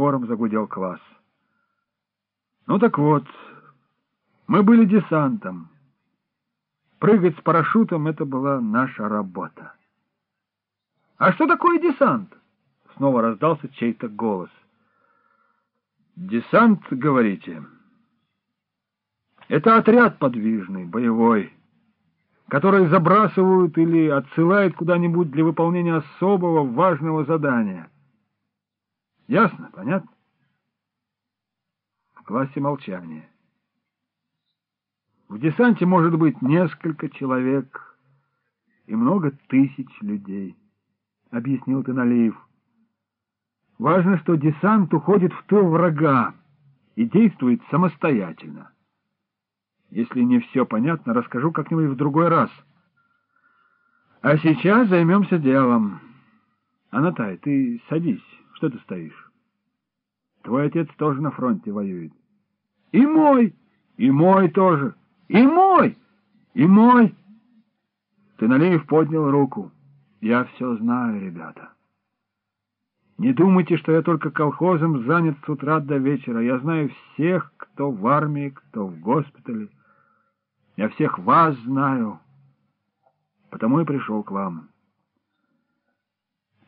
Хором загудел класс. Ну так вот, мы были десантом. Прыгать с парашютом — это была наша работа. «А что такое десант?» — снова раздался чей-то голос. «Десант, говорите?» «Это отряд подвижный, боевой, который забрасывают или отсылают куда-нибудь для выполнения особого важного задания. Ясно? Понятно?» В классе молчание. В десанте может быть несколько человек и много тысяч людей, — объяснил Таналиев. Важно, что десант уходит в тыл врага и действует самостоятельно. Если не все понятно, расскажу как-нибудь в другой раз. А сейчас займемся делом. Анатай, ты садись. Что ты стоишь? Твой отец тоже на фронте воюет. И мой, и мой тоже. И мой! И мой! Тыналеев поднял руку. Я все знаю, ребята. Не думайте, что я только колхозом занят с утра до вечера. Я знаю всех, кто в армии, кто в госпитале. Я всех вас знаю. Потому и пришел к вам.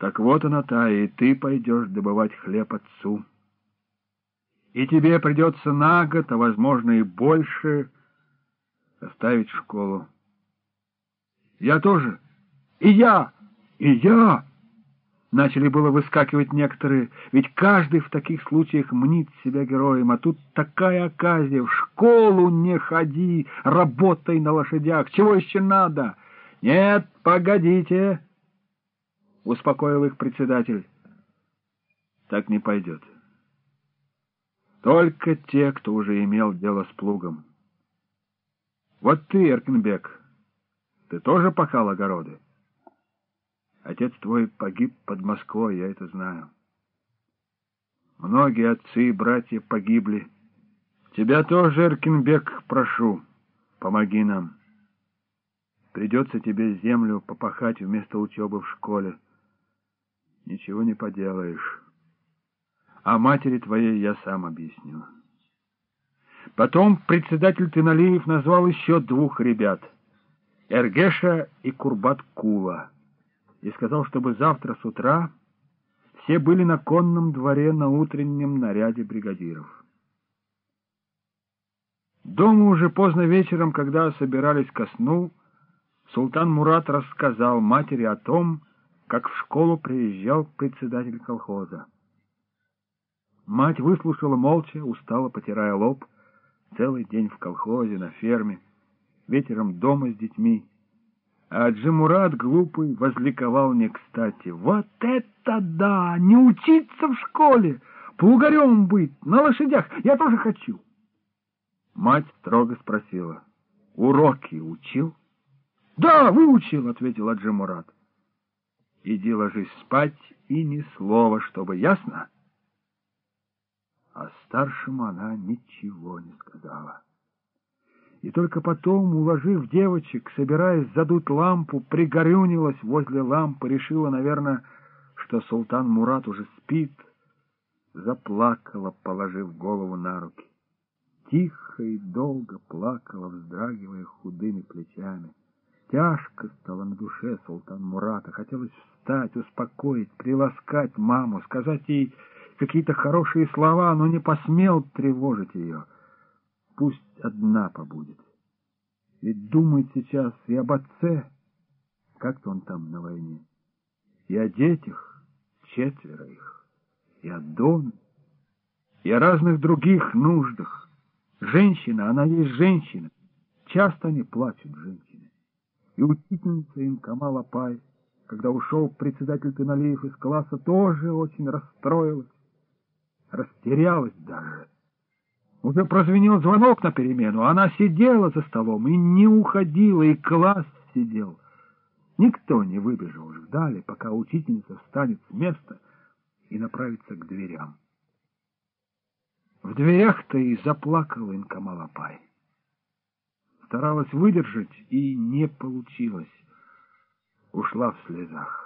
Так вот, Анатая, и ты пойдешь добывать хлеб отцу. И тебе придется на год, а, возможно, и больше, — оставить школу. Я тоже. И я! И я! Начали было выскакивать некоторые, ведь каждый в таких случаях мнит себя героем, а тут такая оказия, в школу не ходи, работай на лошадях, чего еще надо? Нет, погодите, — успокоил их председатель. Так не пойдет. Только те, кто уже имел дело с плугом. Вот ты, Эркенбек, ты тоже пахал огороды? Отец твой погиб под Москвой, я это знаю. Многие отцы и братья погибли. Тебя тоже, Эркенбек, прошу, помоги нам. Придется тебе землю попахать вместо учебы в школе. Ничего не поделаешь. А матери твоей я сам объясню. Потом председатель Тыналиев назвал еще двух ребят — Эргеша и Курбат Кула, и сказал, чтобы завтра с утра все были на конном дворе на утреннем наряде бригадиров. Дома уже поздно вечером, когда собирались ко сну, султан Мурат рассказал матери о том, как в школу приезжал председатель колхоза. Мать выслушала молча, устало потирая лоб, Целый день в колхозе, на ферме, вечером дома с детьми. А Джимурат, глупый, возликовал не кстати. «Вот это да! Не учиться в школе! Плугарем быть, на лошадях! Я тоже хочу!» Мать строго спросила. «Уроки учил?» «Да, выучил», — ответил Аджимурат. «Иди ложись спать и ни слова, чтобы ясно?» а старшему она ничего не сказала. И только потом, уложив девочек, собираясь задуть лампу, пригорюнилась возле лампы, решила, наверное, что султан Мурат уже спит, заплакала, положив голову на руки. Тихо и долго плакала, вздрагивая худыми плечами. Тяжко стало на душе султан Мурата. Хотелось встать, успокоить, приласкать маму, сказать ей какие-то хорошие слова, но не посмел тревожить ее. Пусть одна побудет. Ведь думает сейчас и об отце, как-то он там на войне, и о детях, четверо их, и о доме, и о разных других нуждах. Женщина, она есть женщина. Часто они плачут, женщины. И учительница им Камала Пай, когда ушел председатель Тыналиев из класса, тоже очень расстроилась растерялась даже. Уже прозвенел звонок на перемену, она сидела за столом и не уходила, и класс сидел. Никто не выбежал, ждали, пока учительница встанет с места и направится к дверям. В дверях-то и заплакала Инкамалапай. Старалась выдержать, и не получилось. Ушла в слезах.